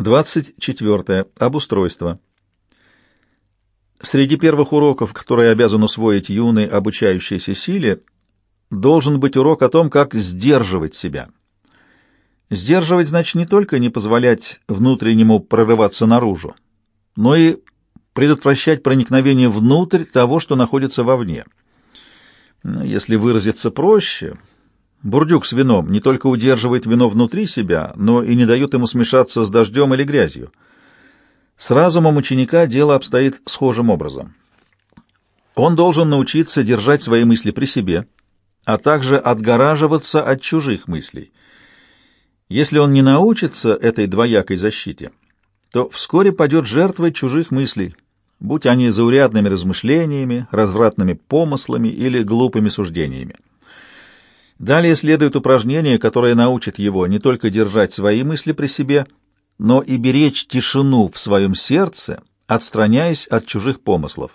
24. Обустройство. Среди первых уроков, которые обязан усвоить юный обучающийся силе, должен быть урок о том, как сдерживать себя. Сдерживать значит не только не позволять внутреннему прорываться наружу, но и предотвращать проникновение внутрь того, что находится вовне. Если выразиться проще, бурдюк с вином не только удерживает вино внутри себя, но и не дает ему смешаться с дождем или грязью. С разумом ученика дело обстоит схожим образом. Он должен научиться держать свои мысли при себе, а также отгораживаться от чужих мыслей. Если он не научится этой двоякой защите, то вскоре падет жертвой чужих мыслей, будь они заурядными размышлениями, развратными помыслами или глупыми суждениями. Далее следует упражнение, которое научит его не только держать свои мысли при себе, но и беречь тишину в своем сердце, отстраняясь от чужих помыслов.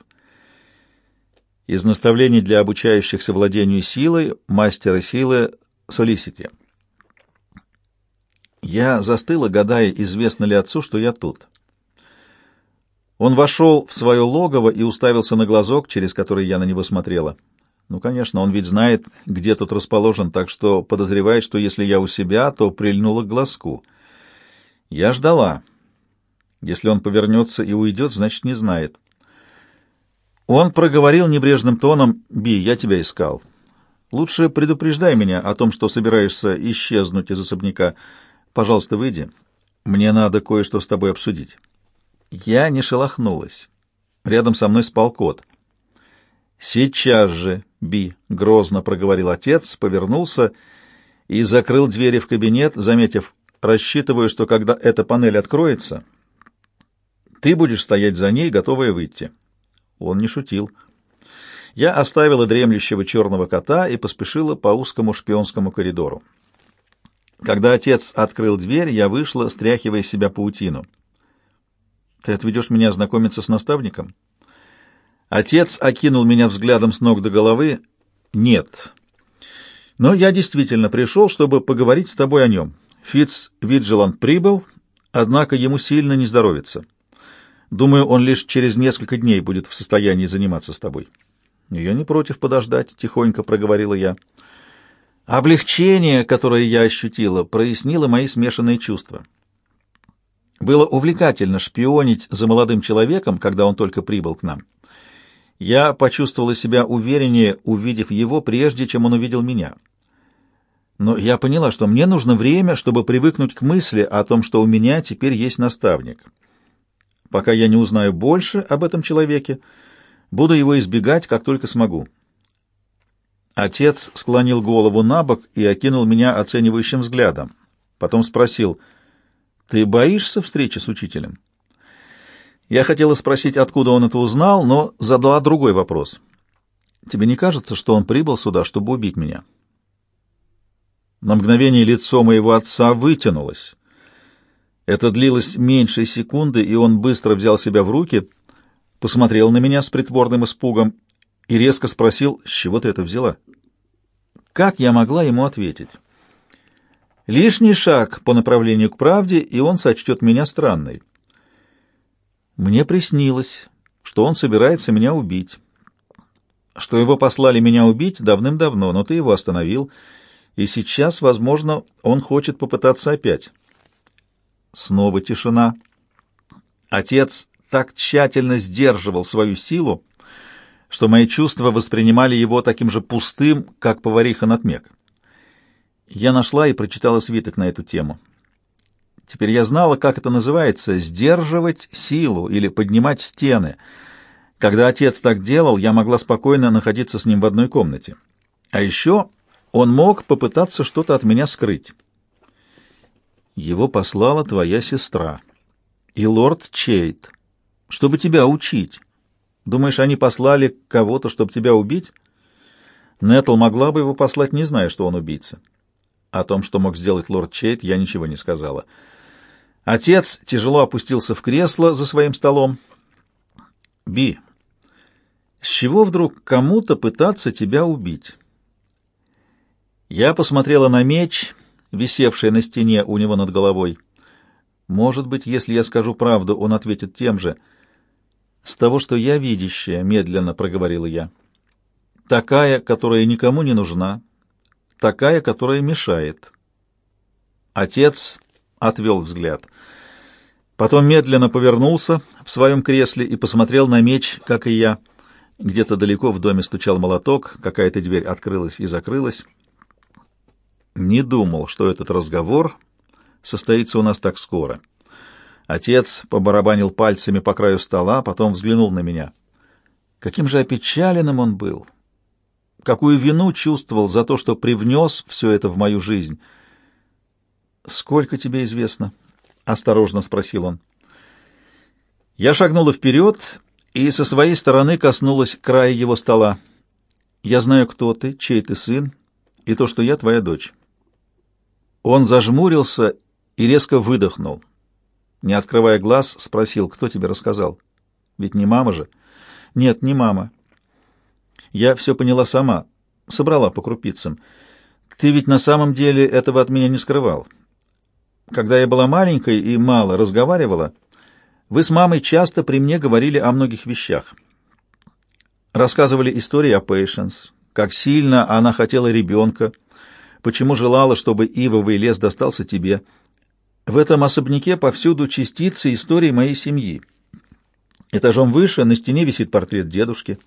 Из наставлений для обучающихся владению силой мастера силы Солисити. Я застыла, гадая, известно ли отцу, что я тут. Он вошел в свое логово и уставился на глазок, через который я на него смотрела. Ну, конечно, он ведь знает, где тут расположен, так что подозревает, что если я у себя, то прильнула к глазку — я ждала. Если он повернется и уйдет, значит, не знает. Он проговорил небрежным тоном, «Би, я тебя искал. Лучше предупреждай меня о том, что собираешься исчезнуть из особняка. Пожалуйста, выйди. Мне надо кое-что с тобой обсудить». Я не шелохнулась. Рядом со мной спал кот. «Сейчас же, Би!» — грозно проговорил отец, повернулся и закрыл двери в кабинет, заметив, Рассчитываю, что когда эта панель откроется, ты будешь стоять за ней, готовая выйти. Он не шутил. Я оставила дремлющего черного кота и поспешила по узкому шпионскому коридору. Когда отец открыл дверь, я вышла, стряхивая себя паутину. «Ты отведешь меня знакомиться с наставником?» Отец окинул меня взглядом с ног до головы. «Нет. Но я действительно пришел, чтобы поговорить с тобой о нем. Фитц Виджиланд прибыл, однако ему сильно не здоровится. Думаю, он лишь через несколько дней будет в состоянии заниматься с тобой. Я не против подождать, тихонько проговорила я. Облегчение, которое я ощутила, прояснило мои смешанные чувства. Было увлекательно шпионить за молодым человеком, когда он только прибыл к нам. Я почувствовала себя увереннее, увидев его, прежде чем он увидел меня но я поняла, что мне нужно время, чтобы привыкнуть к мысли о том, что у меня теперь есть наставник. Пока я не узнаю больше об этом человеке, буду его избегать, как только смогу. Отец склонил голову на бок и окинул меня оценивающим взглядом. Потом спросил, «Ты боишься встречи с учителем?» Я хотела спросить, откуда он это узнал, но задала другой вопрос. «Тебе не кажется, что он прибыл сюда, чтобы убить меня?» На мгновение лицо моего отца вытянулось. Это длилось меньше секунды, и он быстро взял себя в руки, посмотрел на меня с притворным испугом и резко спросил, с чего ты это взяла? Как я могла ему ответить? Лишний шаг по направлению к правде, и он сочтет меня странной. Мне приснилось, что он собирается меня убить. Что его послали меня убить давным-давно, но ты его остановил — и сейчас, возможно, он хочет попытаться опять. Снова тишина. Отец так тщательно сдерживал свою силу, что мои чувства воспринимали его таким же пустым, как повариха Натмек. Я нашла и прочитала свиток на эту тему. Теперь я знала, как это называется — сдерживать силу или поднимать стены. Когда отец так делал, я могла спокойно находиться с ним в одной комнате. А еще он мог попытаться что-то от меня скрыть. Его послала твоя сестра и лорд Чейт, чтобы тебя учить. Думаешь, они послали кого-то, чтобы тебя убить? Нетл могла бы его послать, не зная, что он убийца. О том, что мог сделать лорд Чейт, я ничего не сказала. Отец тяжело опустился в кресло за своим столом. «Би, с чего вдруг кому-то пытаться тебя убить?» Я посмотрела на меч, висевший на стене у него над головой. Может быть, если я скажу правду, он ответит тем же. «С того, что я видящая», — медленно проговорила я. «Такая, которая никому не нужна, такая, которая мешает». Отец отвел взгляд. Потом медленно повернулся в своем кресле и посмотрел на меч, как и я. Где-то далеко в доме стучал молоток, какая-то дверь открылась и закрылась. Не думал, что этот разговор состоится у нас так скоро. Отец побарабанил пальцами по краю стола, потом взглянул на меня. Каким же опечаленным он был! Какую вину чувствовал за то, что привнес все это в мою жизнь! «Сколько тебе известно?» — осторожно спросил он. Я шагнула вперед и со своей стороны коснулась края его стола. «Я знаю, кто ты, чей ты сын, и то, что я твоя дочь». Он зажмурился и резко выдохнул. Не открывая глаз, спросил, кто тебе рассказал? Ведь не мама же. Нет, не мама. Я все поняла сама, собрала по крупицам. Ты ведь на самом деле этого от меня не скрывал. Когда я была маленькой и мало разговаривала, вы с мамой часто при мне говорили о многих вещах. Рассказывали истории о Пейшенс, как сильно она хотела ребенка, почему желала, чтобы ивовый лес достался тебе — в этом особняке повсюду частицы истории моей семьи. Этажом выше на стене висит портрет дедушки.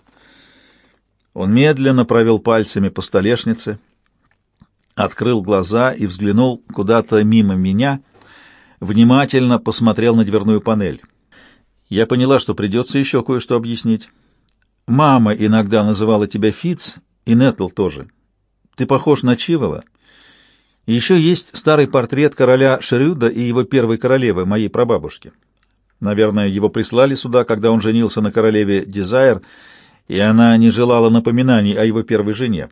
Он медленно провел пальцами по столешнице, открыл глаза и взглянул куда-то мимо меня, внимательно посмотрел на дверную панель. Я поняла, что придется еще кое-что объяснить. Мама иногда называла тебя Фиц, и Нетл тоже. Ты похож на Чивола. Еще есть старый портрет короля Шерюда и его первой королевы, моей прабабушки. Наверное, его прислали сюда, когда он женился на королеве Дизайр, и она не желала напоминаний о его первой жене.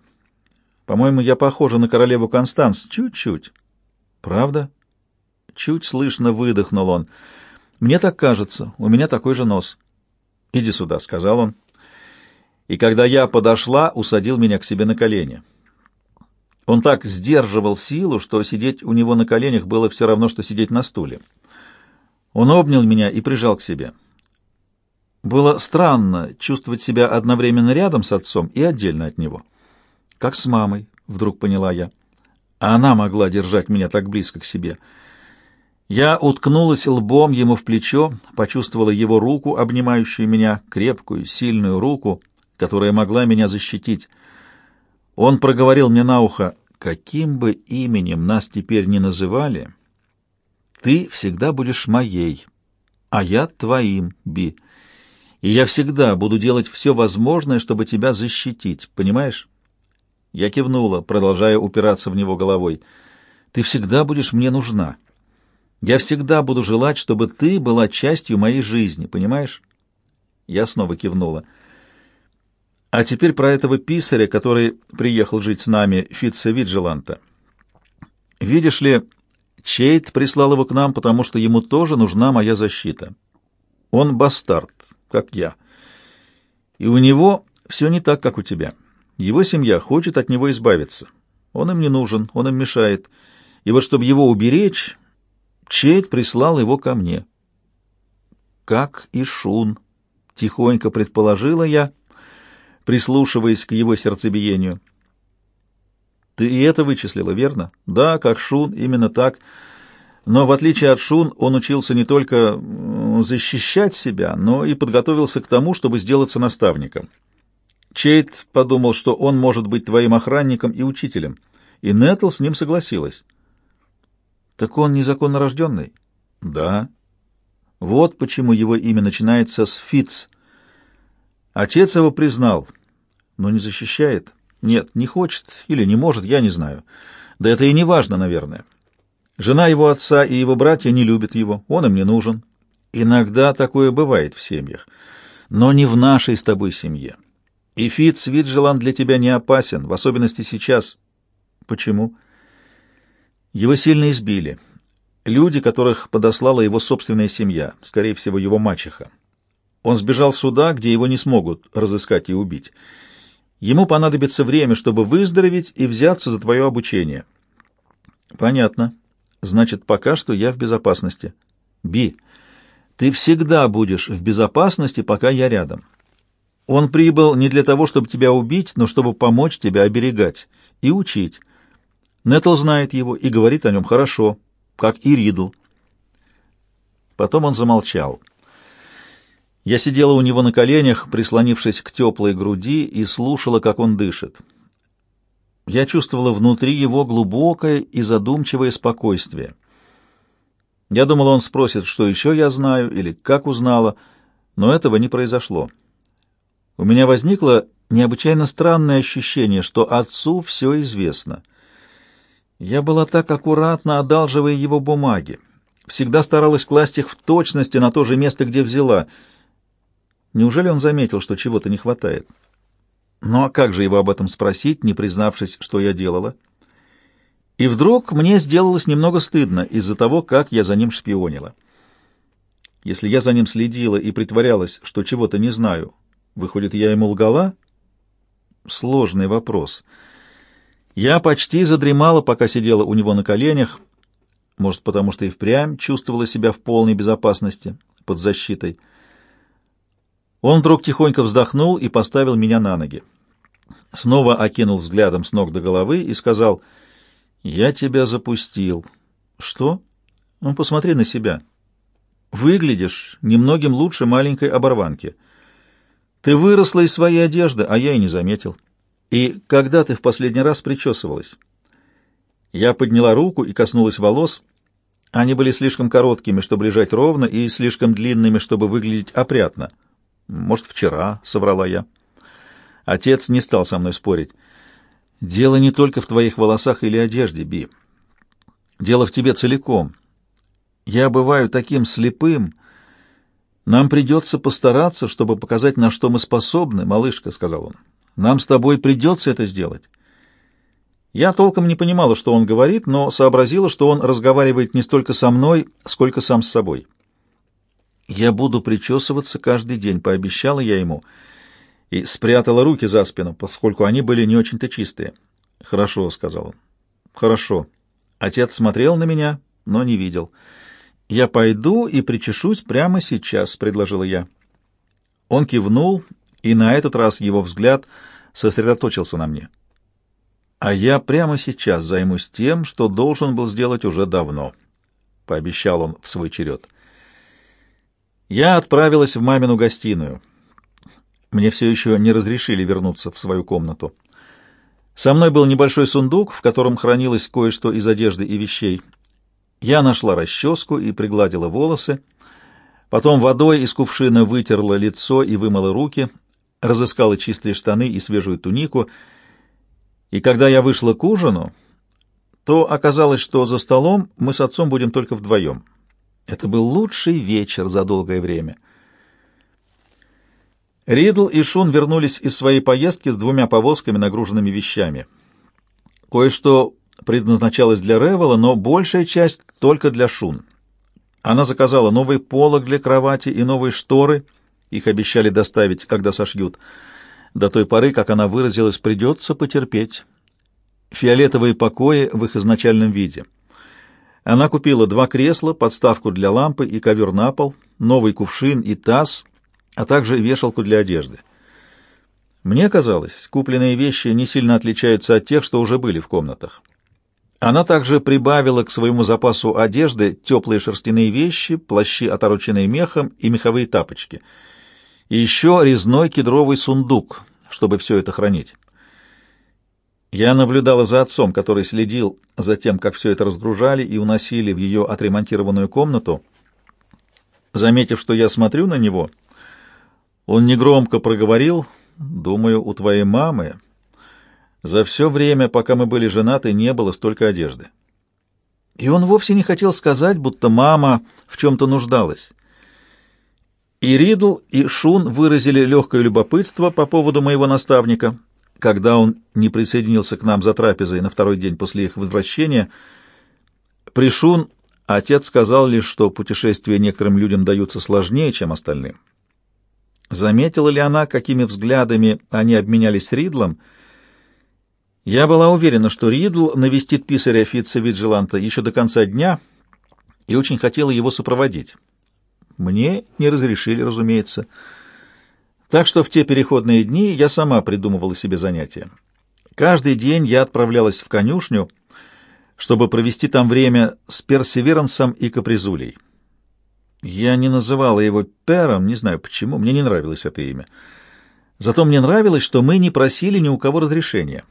По-моему, я похожа на королеву Констанс чуть-чуть. Правда? Чуть слышно выдохнул он. Мне так кажется, у меня такой же нос. Иди сюда, сказал он. И когда я подошла, усадил меня к себе на колени. Он так сдерживал силу, что сидеть у него на коленях было все равно, что сидеть на стуле. Он обнял меня и прижал к себе. Было странно чувствовать себя одновременно рядом с отцом и отдельно от него. Как с мамой, вдруг поняла я. А она могла держать меня так близко к себе. Я уткнулась лбом ему в плечо, почувствовала его руку, обнимающую меня, крепкую, сильную руку, которая могла меня защитить. Он проговорил мне на ухо, каким бы именем нас теперь не называли, ты всегда будешь моей, а я твоим, Би. И я всегда буду делать все возможное, чтобы тебя защитить, понимаешь? Я кивнула, продолжая упираться в него головой. Ты всегда будешь мне нужна. Я всегда буду желать, чтобы ты была частью моей жизни, понимаешь? Я снова кивнула. А теперь про этого писаря, который приехал жить с нами, Фитца Виджеланта. Видишь ли, Чейт прислал его к нам, потому что ему тоже нужна моя защита. Он бастард, как я. И у него все не так, как у тебя. Его семья хочет от него избавиться. Он им не нужен, он им мешает. И вот чтобы его уберечь, Чейт прислал его ко мне. Как и Шун, тихонько предположила я, — прислушиваясь к его сердцебиению. «Ты и это вычислила, верно?» «Да, как Шун, именно так. Но в отличие от Шун, он учился не только защищать себя, но и подготовился к тому, чтобы сделаться наставником. Чейт подумал, что он может быть твоим охранником и учителем, и Нетл с ним согласилась». «Так он незаконно рожденный?» «Да». Вот почему его имя начинается с Фитц. Отец его признал, но не защищает. Нет, не хочет или не может, я не знаю. Да это и не важно, наверное. Жена его отца и его братья не любят его, он им не нужен. Иногда такое бывает в семьях, но не в нашей с тобой семье. И Фитц Виджеланд для тебя не опасен, в особенности сейчас. Почему? Его сильно избили. Люди, которых подослала его собственная семья, скорее всего, его мачеха. Он сбежал сюда, где его не смогут разыскать и убить. Ему понадобится время, чтобы выздороветь и взяться за твое обучение. Понятно. Значит, пока что я в безопасности. Би, ты всегда будешь в безопасности, пока я рядом. Он прибыл не для того, чтобы тебя убить, но чтобы помочь тебя оберегать и учить. Нетл знает его и говорит о нем хорошо, как и Ридл. Потом он замолчал. Я сидела у него на коленях, прислонившись к теплой груди, и слушала, как он дышит. Я чувствовала внутри его глубокое и задумчивое спокойствие. Я думала, он спросит, что еще я знаю или как узнала, но этого не произошло. У меня возникло необычайно странное ощущение, что отцу все известно. Я была так аккуратно одалживая его бумаги, всегда старалась класть их в точности на то же место, где взяла. Неужели он заметил, что чего-то не хватает? Ну а как же его об этом спросить, не признавшись, что я делала? И вдруг мне сделалось немного стыдно из-за того, как я за ним шпионила. Если я за ним следила и притворялась, что чего-то не знаю, выходит, я ему лгала? Сложный вопрос. Я почти задремала, пока сидела у него на коленях, может, потому что и впрямь чувствовала себя в полной безопасности, под защитой. Он вдруг тихонько вздохнул и поставил меня на ноги. Снова окинул взглядом с ног до головы и сказал — «Я тебя запустил». «Что?» «Ну, посмотри на себя. Выглядишь немногим лучше маленькой оборванки. Ты выросла из своей одежды, а я и не заметил. И когда ты в последний раз причесывалась?» Я подняла руку и коснулась волос. Они были слишком короткими, чтобы лежать ровно, и слишком длинными, чтобы выглядеть опрятно. «Может, вчера», — соврала я. Отец не стал со мной спорить. Дело не только в твоих волосах или одежде, Би. Дело в тебе целиком. Я бываю таким слепым. Нам придется постараться, чтобы показать, на что мы способны, малышка, — сказал он. Нам с тобой придется это сделать. Я толком не понимала, что он говорит, но сообразила, что он разговаривает не столько со мной, сколько сам с собой. «Я буду причесываться каждый день», — пообещала я ему, — и спрятала руки за спину, поскольку они были не очень-то чистые. «Хорошо», — сказал он. «Хорошо». Отец смотрел на меня, но не видел. «Я пойду и причешусь прямо сейчас», — предложила я. Он кивнул, и на этот раз его взгляд сосредоточился на мне. «А я прямо сейчас займусь тем, что должен был сделать уже давно», — пообещал он в свой черед. Я отправилась в мамину гостиную. Мне все еще не разрешили вернуться в свою комнату. Со мной был небольшой сундук, в котором хранилось кое-что из одежды и вещей. Я нашла расческу и пригладила волосы, потом водой из кувшина вытерла лицо и вымыла руки, разыскала чистые штаны и свежую тунику, и когда я вышла к ужину, то оказалось, что за столом мы с отцом будем только вдвоем. Это был лучший вечер за долгое время. Ридл и Шун вернулись из своей поездки с двумя повозками, нагруженными вещами. Кое-что предназначалось для Ревела, но большая часть только для Шун. Она заказала новый полог для кровати и новые шторы. Их обещали доставить, когда сошьют. До той поры, как она выразилась, придется потерпеть. Фиолетовые покои в их изначальном виде. Она купила два кресла, подставку для лампы и ковер на пол, новый кувшин и таз — а также вешалку для одежды. Мне казалось, купленные вещи не сильно отличаются от тех, что уже были в комнатах. Она также прибавила к своему запасу одежды теплые шерстяные вещи, плащи, отороченные мехом, и меховые тапочки. И еще резной кедровый сундук, чтобы все это хранить. Я наблюдала за отцом, который следил за тем, как все это разгружали и уносили в ее отремонтированную комнату. Заметив, что я смотрю на него, — он негромко проговорил, думаю, у твоей мамы за все время, пока мы были женаты, не было столько одежды. И он вовсе не хотел сказать, будто мама в чем-то нуждалась. И Ридл, и Шун выразили легкое любопытство по поводу моего наставника, когда он не присоединился к нам за трапезой на второй день после их возвращения. При Шун отец сказал лишь, что путешествия некоторым людям даются сложнее, чем остальным. Заметила ли она, какими взглядами они обменялись с Ридлом? Я была уверена, что Ридл навестит писаря Фитца Виджиланта еще до конца дня и очень хотела его сопроводить. Мне не разрешили, разумеется. Так что в те переходные дни я сама придумывала себе занятия. Каждый день я отправлялась в конюшню, чтобы провести там время с Персеверансом и Капризулей. Я не называла его Пером, не знаю почему, мне не нравилось это имя. Зато мне нравилось, что мы не просили ни у кого разрешения.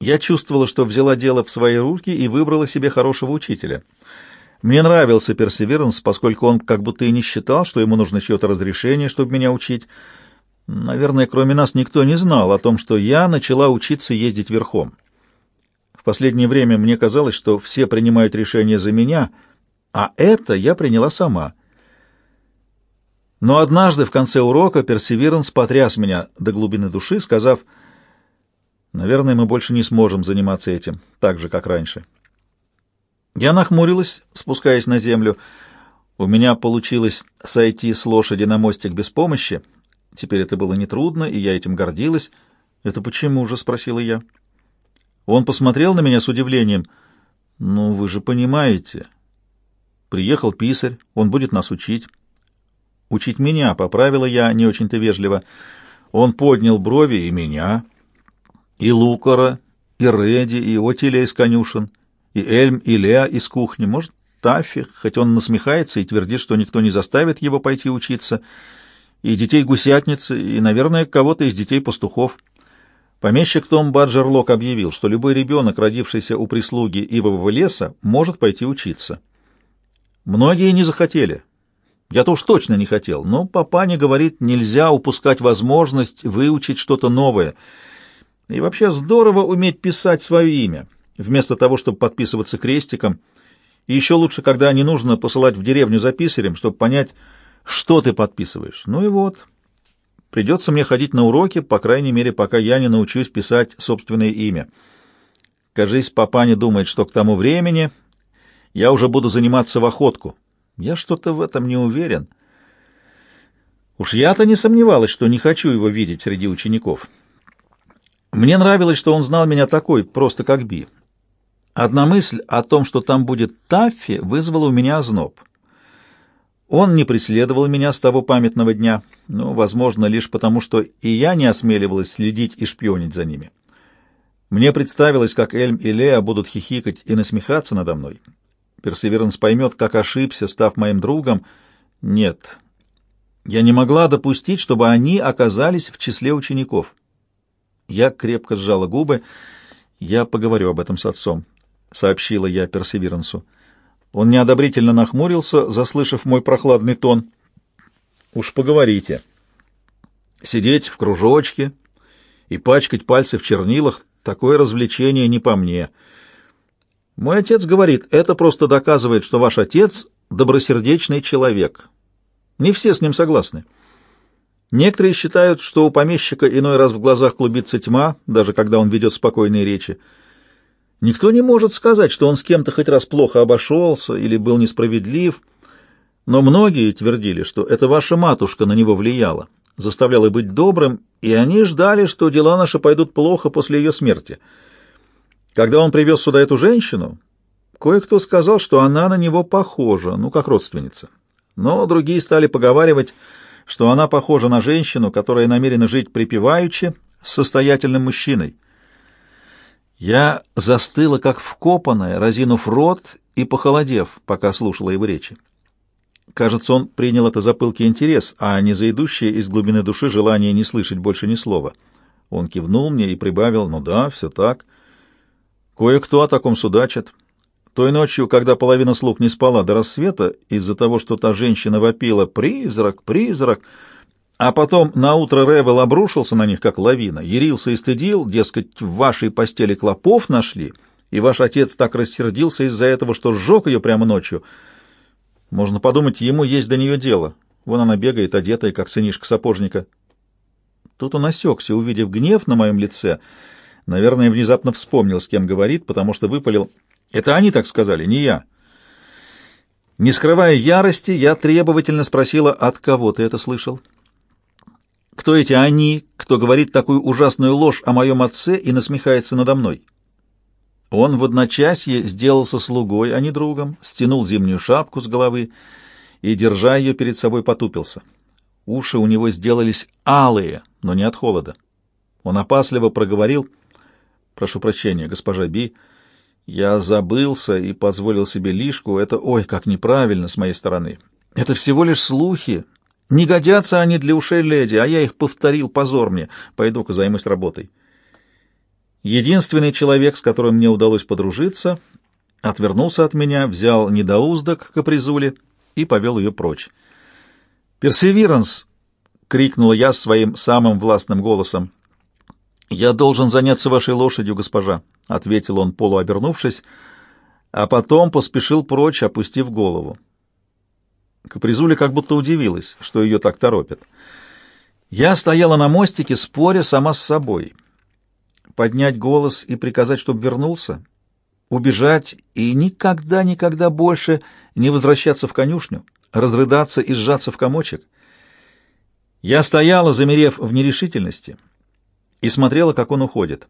Я чувствовала, что взяла дело в свои руки и выбрала себе хорошего учителя. Мне нравился Персеверанс, поскольку он как будто и не считал, что ему нужно чье-то разрешение, чтобы меня учить. Наверное, кроме нас никто не знал о том, что я начала учиться ездить верхом. В последнее время мне казалось, что все принимают решения за меня, а это я приняла сама. Но однажды в конце урока Персеверанс потряс меня до глубины души, сказав, «Наверное, мы больше не сможем заниматься этим, так же, как раньше». Я нахмурилась, спускаясь на землю. У меня получилось сойти с лошади на мостик без помощи. Теперь это было нетрудно, и я этим гордилась. «Это почему же?» — спросила я. Он посмотрел на меня с удивлением. «Ну, вы же понимаете. Приехал писарь, он будет нас учить». «Учить меня», — поправила я не очень-то вежливо. Он поднял брови и меня, и Лукора, и Реди, и Отиля из конюшен и Эльм, и Леа из кухни, может, Таффи, хоть он насмехается и твердит, что никто не заставит его пойти учиться, и детей гусятницы, и, наверное, кого-то из детей пастухов. Помещик Том Баджерлок объявил, что любой ребенок, родившийся у прислуги Ивового леса, может пойти учиться. Многие не захотели. Я-то уж точно не хотел, но папаня говорит, нельзя упускать возможность выучить что-то новое. И вообще здорово уметь писать свое имя вместо того, чтобы подписываться крестиком. И еще лучше, когда не нужно посылать в деревню за писарем, чтобы понять, что ты подписываешь. Ну и вот. Придется мне ходить на уроки, по крайней мере, пока я не научусь писать собственное имя. Кажись, папа не думает, что к тому времени я уже буду заниматься в охотку. Я что-то в этом не уверен. Уж я-то не сомневалась, что не хочу его видеть среди учеников. Мне нравилось, что он знал меня такой, просто как Би. Одна мысль о том, что там будет Таффи, вызвала у меня озноб. Он не преследовал меня с того памятного дня, ну, возможно, лишь потому, что и я не осмеливалась следить и шпионить за ними. Мне представилось, как Эльм и Леа будут хихикать и насмехаться надо мной. Персеверанс поймет, как ошибся, став моим другом. Нет, я не могла допустить, чтобы они оказались в числе учеников. Я крепко сжала губы. Я поговорю об этом с отцом. — сообщила я Персеверансу. Он неодобрительно нахмурился, заслышав мой прохладный тон. «Уж поговорите. Сидеть в кружочке и пачкать пальцы в чернилах — такое развлечение не по мне. Мой отец говорит, это просто доказывает, что ваш отец — добросердечный человек. Не все с ним согласны. Некоторые считают, что у помещика иной раз в глазах клубится тьма, даже когда он ведет спокойные речи. Никто не может сказать, что он с кем-то хоть раз плохо обошелся или был несправедлив, но многие твердили, что это ваша матушка на него влияла, заставляла быть добрым, и они ждали, что дела наши пойдут плохо после ее смерти. Когда он привез сюда эту женщину, кое-кто сказал, что она на него похожа, ну, как родственница. Но другие стали поговаривать, что она похожа на женщину, которая намерена жить припеваючи с состоятельным мужчиной. Я застыла, как вкопанная, разинув рот и похолодев, пока слушала его речи. Кажется, он принял это за пылкий интерес, а не за идущее из глубины души желание не слышать больше ни слова. Он кивнул мне и прибавил, ну да, все так. Кое-кто о таком судачит. Той ночью, когда половина слуг не спала до рассвета, из-за того, что та женщина вопила «Призрак! Призрак!», а потом на утро Ревел обрушился на них, как лавина, ярился и стыдил, дескать, в вашей постели клопов нашли, и ваш отец так рассердился из-за этого, что сжег ее прямо ночью. Можно подумать, ему есть до нее дело. Вон она бегает, одетая, как сынишка сапожника. Тут он осекся, увидев гнев на моем лице. Наверное, внезапно вспомнил, с кем говорит, потому что выпалил. «Это они так сказали, не я». Не скрывая ярости, я требовательно спросила, от кого ты это слышал? Кто эти они, кто говорит такую ужасную ложь о моем отце и насмехается надо мной? Он в одночасье сделался слугой, а не другом, стянул зимнюю шапку с головы и, держа ее перед собой, потупился. Уши у него сделались алые, но не от холода. Он опасливо проговорил, «Прошу прощения, госпожа Би, я забылся и позволил себе лишку. Это, ой, как неправильно с моей стороны. Это всего лишь слухи. Не годятся они для ушей леди, а я их повторил, позор мне. Пойду-ка займусь работой». Единственный человек, с которым мне удалось подружиться, отвернулся от меня, взял недоуздок к капризуле и повел ее прочь. «Персевиранс!» — крикнула я своим самым властным голосом. «Я должен заняться вашей лошадью, госпожа», — ответил он, полуобернувшись, а потом поспешил прочь, опустив голову. Капризуля как будто удивилась, что ее так торопят. Я стояла на мостике, споря сама с собой. Поднять голос и приказать, чтобы вернулся? Убежать и никогда-никогда больше не возвращаться в конюшню? разрыдаться и сжаться в комочек. Я стояла, замерев в нерешительности, и смотрела, как он уходит.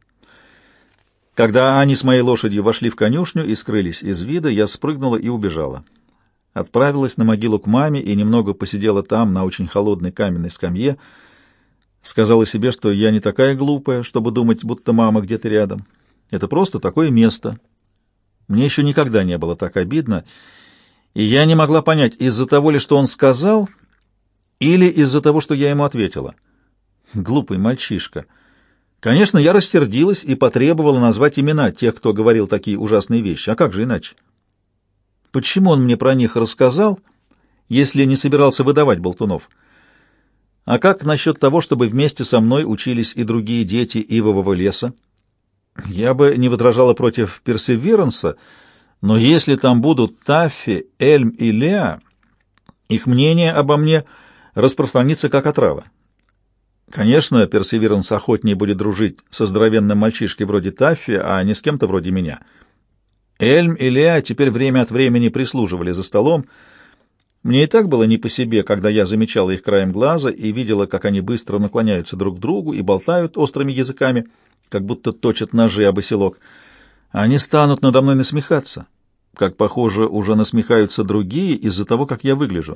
Когда они с моей лошадью вошли в конюшню и скрылись из вида, я спрыгнула и убежала. Отправилась на могилу к маме и немного посидела там, на очень холодной каменной скамье. Сказала себе, что я не такая глупая, чтобы думать, будто мама где-то рядом. Это просто такое место. Мне еще никогда не было так обидно, и я не могла понять, из-за того ли, что он сказал, или из-за того, что я ему ответила. Глупый мальчишка. Конечно, я рассердилась и потребовала назвать имена тех, кто говорил такие ужасные вещи. А как же иначе? Почему он мне про них рассказал, если не собирался выдавать болтунов? А как насчет того, чтобы вместе со мной учились и другие дети Ивового леса? Я бы не возражала против персеверанса, но если там будут Таффи, Эльм и Леа, их мнение обо мне распространится как отрава. Конечно, Персеверанс охотнее будет дружить со здоровенным мальчишкой вроде Таффи, а не с кем-то вроде меня. Эльм и Леа теперь время от времени прислуживали за столом. Мне и так было не по себе, когда я замечала их краем глаза и видела, как они быстро наклоняются друг к другу и болтают острыми языками, как будто точат ножи об оселок. Они станут надо мной насмехаться, как, похоже, уже насмехаются другие из-за того, как я выгляжу.